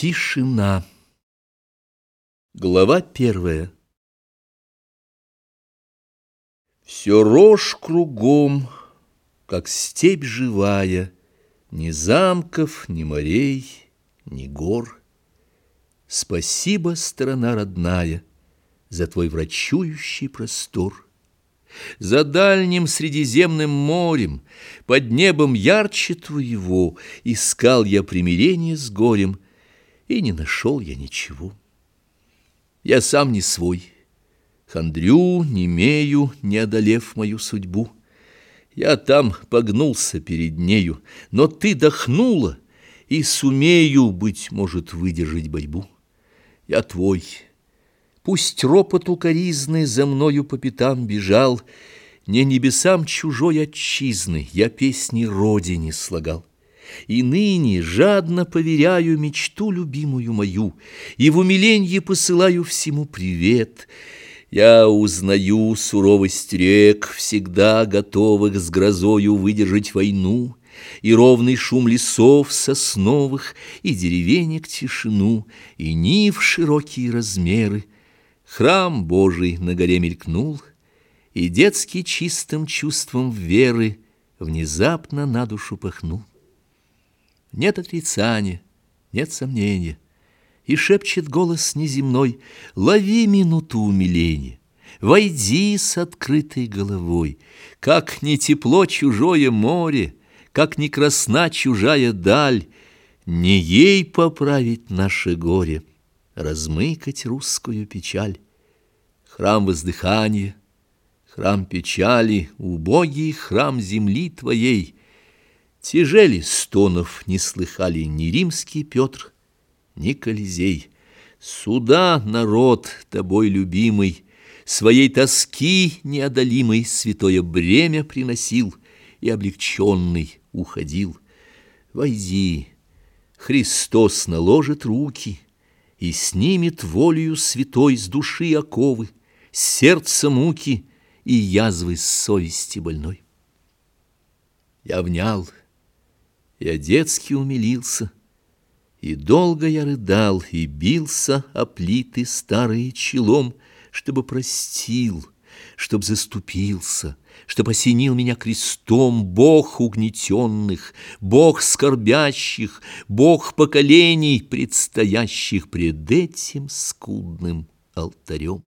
Тишина. Глава первая. Все рожь кругом, как степь живая, Ни замков, ни морей, ни гор. Спасибо, страна родная, За твой врачующий простор. За дальним Средиземным морем, Под небом ярче твоего, Искал я примирение с горем, И не нашел я ничего. Я сам не свой, хандрю, не имею, Не одолев мою судьбу. Я там погнулся перед нею, Но ты дохнула, и сумею, Быть может, выдержать борьбу. Я твой, — Пусть ропот укоризны за мною по пятам бежал, Не небесам чужой отчизны я песни родине слагал. И ныне жадно поверяю мечту любимую мою, И в умиленье посылаю всему привет. Я узнаю суровость рек, всегда готовых с грозою выдержать войну, И ровный шум лесов сосновых, и деревенек тишину, И нив широкие размеры, Храм Божий на горе мелькнул, И детский чистым чувством веры Внезапно на душу пахнул. Нет отрицания, нет сомнения, И шепчет голос неземной, Лови минуту умиления, Войди с открытой головой, Как не тепло чужое море, Как не красна чужая даль, Не ей поправить наше горе — размыкать русскую печаль. Храм воздыхания, храм печали, убогий храм земли твоей. Тяжели стонов не слыхали ни римский Петр, ни Колизей. Суда народ тобой любимый, Своей тоски неодолимой Святое бремя приносил И облегченный уходил. Войди, Христос наложит руки — и снимет волею святой с души оковы, с сердца муки и язвы совести больной. Я внял, я детски умилился, и долго я рыдал и бился о плиты старые челом, чтобы простил, чтоб заступился, чтоб осенил меня крестом Бог угнетенных, Бог скорбящих, Бог поколений, предстоящих пред этим скудным алтарем.